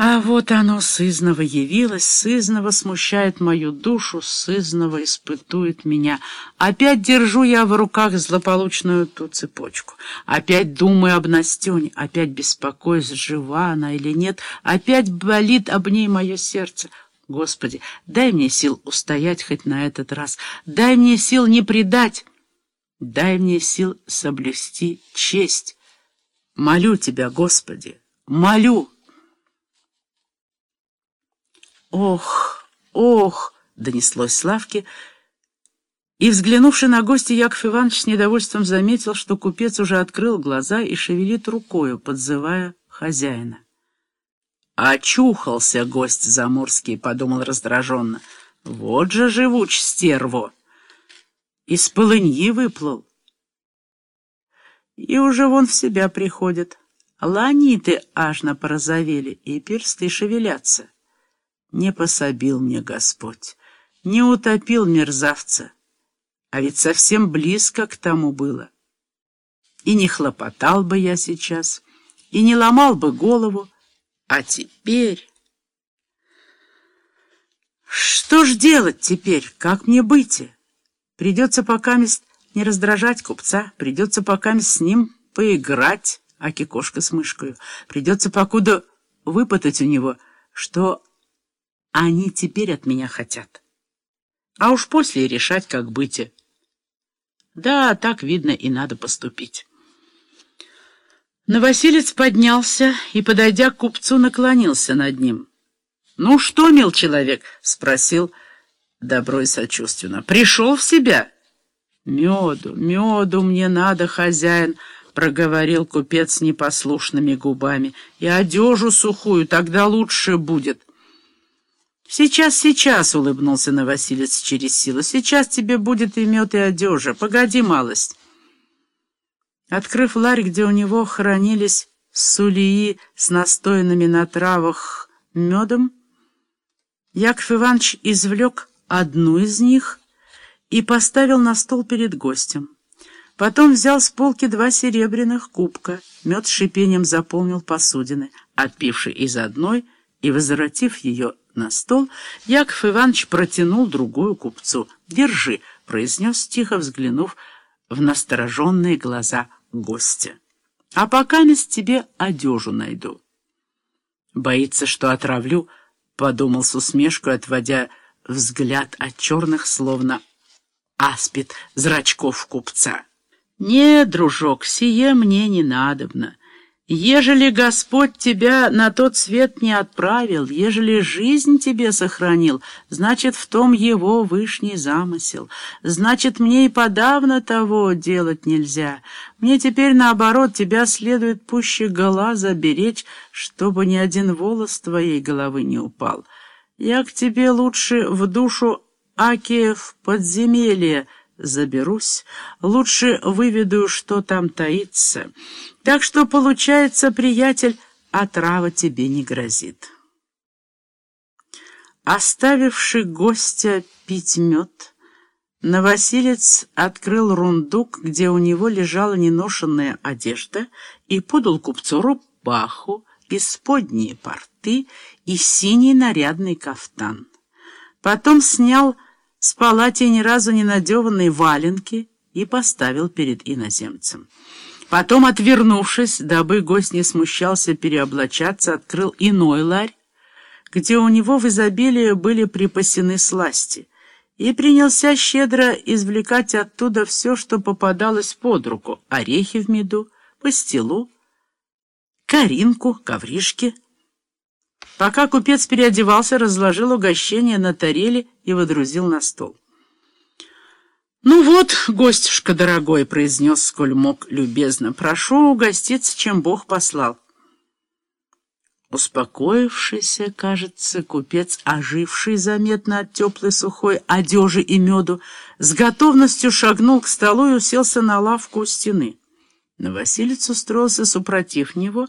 А вот оно сызново явилось, сызново смущает мою душу, сызново испытует меня. Опять держу я в руках злополучную ту цепочку. Опять думаю об Настене, опять беспокоюсь, жива она или нет. Опять болит об ней мое сердце. Господи, дай мне сил устоять хоть на этот раз. Дай мне сил не предать. Дай мне сил соблюсти честь. Молю Тебя, Господи, молю. «Ох, ох!» — донеслось Славке, и, взглянувши на гостя, Яков Иванович с недовольством заметил, что купец уже открыл глаза и шевелит рукою, подзывая хозяина. «Очухался гость заморский», — подумал раздраженно. «Вот же живуч стерво!» Из полыньи выплыл. И уже вон в себя приходит. Ланиты ажно порозовели, и персты шевелятся. Не пособил мне Господь, не утопил мерзавца, а ведь совсем близко к тому было. И не хлопотал бы я сейчас, и не ломал бы голову, а теперь... Что ж делать теперь? Как мне быть? Придется пока мест не раздражать купца, придется пока с ним поиграть, аки кошка с мышкой. Придется покуда выпытать у него, что они теперь от меня хотят. А уж после решать, как быть. Да, так, видно, и надо поступить. Новосилец поднялся и, подойдя к купцу, наклонился над ним. «Ну что, мил человек?» — спросил добро и сочувственно. «Пришел в себя?» «Меду, меду мне надо, хозяин!» — проговорил купец непослушными губами. «И одежу сухую, тогда лучше будет». «Сейчас, сейчас!» — улыбнулся Новосилец через силу. «Сейчас тебе будет и мед, и одежа. Погоди малость!» Открыв ларь, где у него хранились сулии с настоянными на травах медом, Яков Иванович извлек одну из них и поставил на стол перед гостем. Потом взял с полки два серебряных кубка, мед с шипением заполнил посудины, отпивший из одной и возвратив ее на стол, Яков Иванович протянул другую купцу. «Держи», — произнес, тихо взглянув в настороженные глаза гостя. «А пока с тебе одежу найду». «Боится, что отравлю», — подумал с усмешкой, отводя взгляд от черных, словно аспид, зрачков купца. «Не, дружок, сие мне не надобно». Ежели Господь тебя на тот свет не отправил, ежели жизнь тебе сохранил, значит, в том его вышний замысел. Значит, мне и подавно того делать нельзя. Мне теперь, наоборот, тебя следует пуще глаза беречь, чтобы ни один волос твоей головы не упал. Я к тебе лучше в душу Акиев подземелье заберусь, лучше выведу, что там таится». Так что, получается, приятель, отрава тебе не грозит. Оставивший гостя пить мед, Новосилец открыл рундук, где у него лежала неношенная одежда, и подал купцу рубаху, исподние порты и синий нарядный кафтан. Потом снял с палати ни разу не надеванные валенки и поставил перед иноземцем. Потом, отвернувшись, дабы гость не смущался переоблачаться, открыл иной ларь, где у него в изобилии были припасены сласти, и принялся щедро извлекать оттуда все, что попадалось под руку — орехи в меду, пастилу, коринку, ковришки. Пока купец переодевался, разложил угощение на тарели и водрузил на стол. «Ну вот, гостюшка дорогой», — произнес, сколь мог любезно, — «прошу угоститься, чем Бог послал». Успокоившийся, кажется, купец, оживший заметно от теплой сухой одежи и меду, с готовностью шагнул к столу и уселся на лавку у стены. Но Василец устроился супротив него,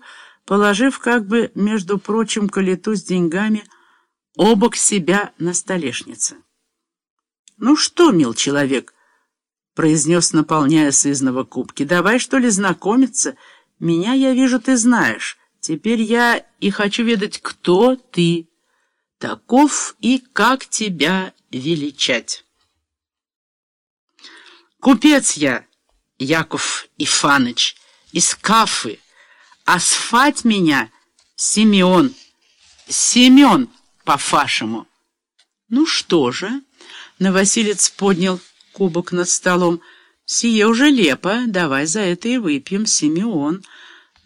положив как бы, между прочим, калиту с деньгами обок себя на столешнице. «Ну что, мил человек?» произнес, наполняя сызного кубки. «Давай, что ли, знакомиться? Меня, я вижу, ты знаешь. Теперь я и хочу ведать, кто ты, таков и как тебя величать. Купец я, Яков Ифаныч, из Кафы, а сфать меня Симеон, Семен по-фашему. Ну что же, Новосилец поднял кубок над столом, сие уже лепо, давай за это и выпьем, Симеон.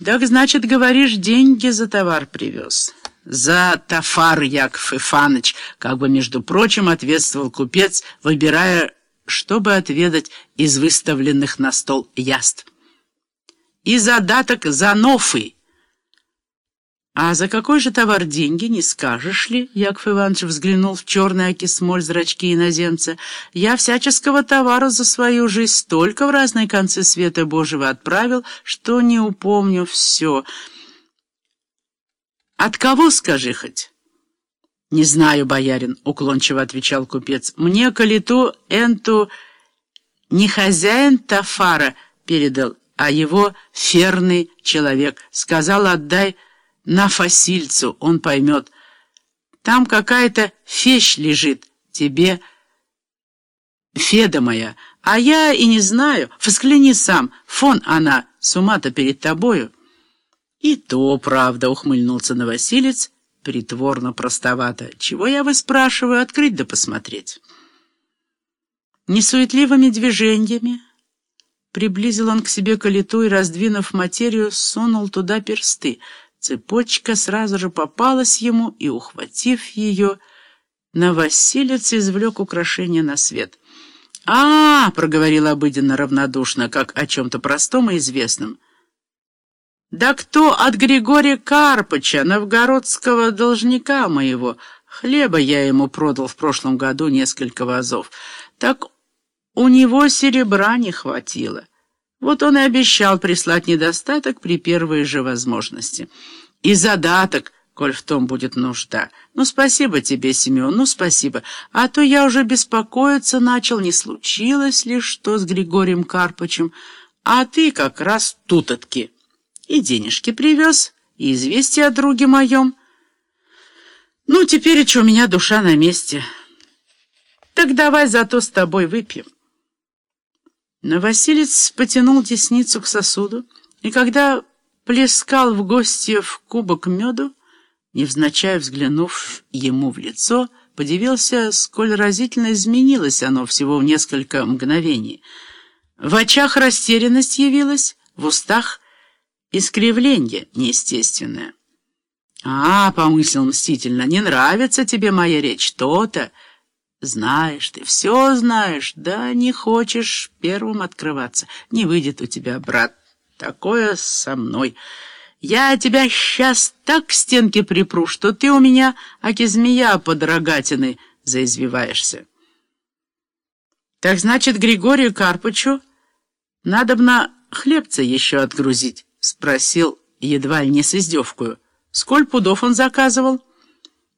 Так значит, говоришь, деньги за товар привез. За тафар, Яков Ифаныч, как бы, между прочим, ответствовал купец, выбирая, чтобы отведать из выставленных на стол яств. И задаток за нофы. «А за какой же товар деньги, не скажешь ли?» Яков Иванович взглянул в черный окисмоль зрачки иноземца. «Я всяческого товара за свою жизнь столько в разные концы света Божьего отправил, что не упомню все. От кого, скажи хоть?» «Не знаю, боярин», — уклончиво отвечал купец. «Мне калиту энту не хозяин Тафара передал, а его ферный человек. Сказал, отдай на фасильцу, он поймет. Там какая-то фещ лежит, тебе, Феда моя, а я и не знаю. Взгляни сам, фон она, с ума-то перед тобою. И то, правда, ухмыльнулся Новосилец, притворно простовато. Чего я вы спрашиваю, открыть да посмотреть? Несуетливыми движениями приблизил он к себе калиту и, раздвинув материю, сунул туда персты — Цепочка сразу же попалась ему, и, ухватив ее, новосилец извлек украшение на свет. «А, -а, -а — проговорил обыденно равнодушно, как о чем-то простом и известном. «Да кто от Григория Карпыча, новгородского должника моего? Хлеба я ему продал в прошлом году несколько вазов. Так у него серебра не хватило». Вот он и обещал прислать недостаток при первой же возможности. И задаток, коль в том будет нужда. Ну, спасибо тебе, Семен, ну, спасибо. А то я уже беспокоиться начал, не случилось ли что с Григорием Карпычем. А ты как раз тутотки. И денежки привез, и известие о друге моем. Ну, теперь что, у меня душа на месте. Так давай зато с тобой выпьем. Новосилец потянул десницу к сосуду, и когда плескал в гостья в кубок меду, невзначай взглянув ему в лицо, подивился, сколь разительно изменилось оно всего в несколько мгновений. В очах растерянность явилась, в устах искривление неестественное. «А, — помыслил мстительно, — не нравится тебе моя речь, то-то!» Знаешь ты, все знаешь, да не хочешь первым открываться. Не выйдет у тебя, брат, такое со мной. Я тебя сейчас так к стенке припру, что ты у меня, аки змея под рогатиной, заизвиваешься. Так значит, Григорию Карпычу надобно хлебца еще отгрузить, спросил едва ли не с издевкою. Сколь пудов он заказывал?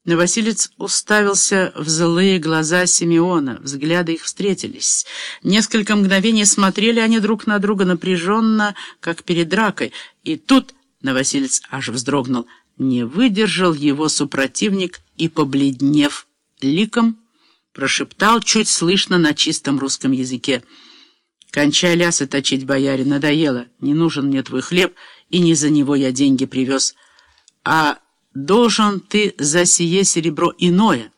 Новосилец уставился в злые глаза Симеона. Взгляды их встретились. Несколько мгновений смотрели они друг на друга напряженно, как перед дракой. И тут Новосилец аж вздрогнул. Не выдержал его супротивник и, побледнев ликом, прошептал чуть слышно на чистом русском языке. «Кончай лясы точить, бояре, надоело. Не нужен мне твой хлеб, и не за него я деньги привез. А должен ты за сие серебро иное».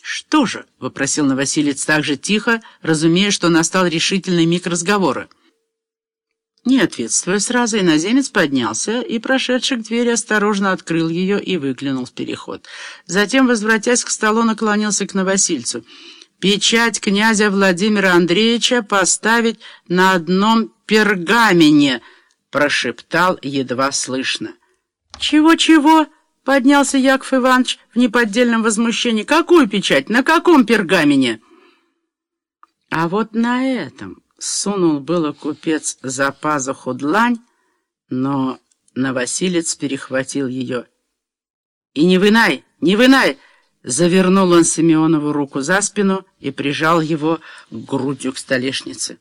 «Что же?» — вопросил Новосилец так же тихо, разумея, что настал решительный миг разговора. Не ответствуя сразу, иноземец поднялся и, прошедший к двери, осторожно открыл ее и выглянул в переход. Затем, возвратясь к столу, наклонился к Новосильцу. «Печать князя Владимира Андреевича поставить на одном пергамене!» — прошептал едва слышно. «Чего-чего?» Поднялся Яков Иванович в неподдельном возмущении. «Какую печать? На каком пергамене?» А вот на этом сунул было купец за пазуху длань, но Новосилец перехватил ее. «И не вынай, не вынай!» Завернул он Симеонову руку за спину и прижал его грудью к столешнице.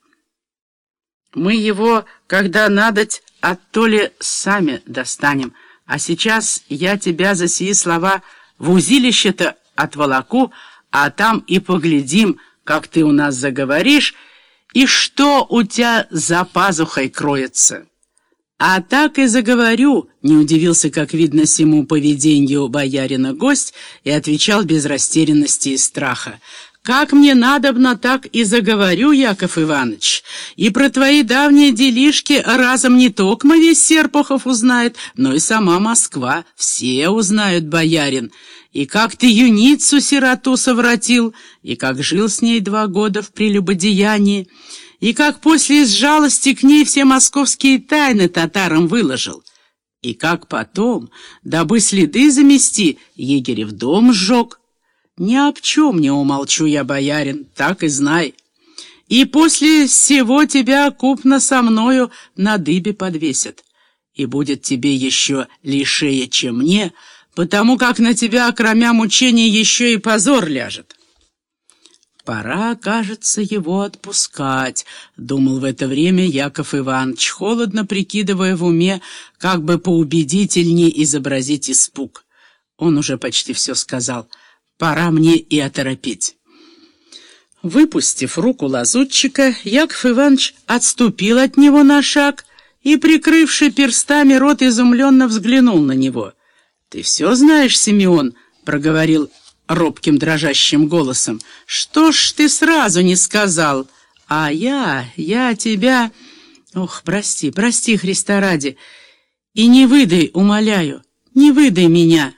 «Мы его, когда надоть, оттоле сами достанем», А сейчас я тебя за сии слова в узилище-то отволоку, а там и поглядим, как ты у нас заговоришь, и что у тебя за пазухой кроется. А так и заговорю, не удивился, как видно, всему поведению боярина гость, и отвечал без растерянности и страха. «Как мне надобно, так и заговорю, Яков Иванович. И про твои давние делишки разом не только весь Серпухов узнает, но и сама Москва. Все узнают, боярин. И как ты юницу-сироту совратил, и как жил с ней два года в прелюбодеянии, и как после из жалости к ней все московские тайны татарам выложил». И как потом, дабы следы замести, егерев дом сжег, ни об чем не умолчу я, боярин, так и знай. И после всего тебя купно со мною на дыбе подвесят. И будет тебе еще лишее, чем мне, потому как на тебя, кроме мучений, еще и позор ляжет. «Пора, кажется, его отпускать», — думал в это время Яков Иванович, холодно прикидывая в уме, как бы поубедительнее изобразить испуг. Он уже почти все сказал — Пора мне и оторопить. Выпустив руку лазутчика, Яков Иванович отступил от него на шаг и, прикрывший перстами рот, изумленно взглянул на него. «Ты все знаешь, Симеон?» — проговорил робким дрожащим голосом. «Что ж ты сразу не сказал? А я, я тебя... Ох, прости, прости, Христа ради. И не выдай, умоляю, не выдай меня».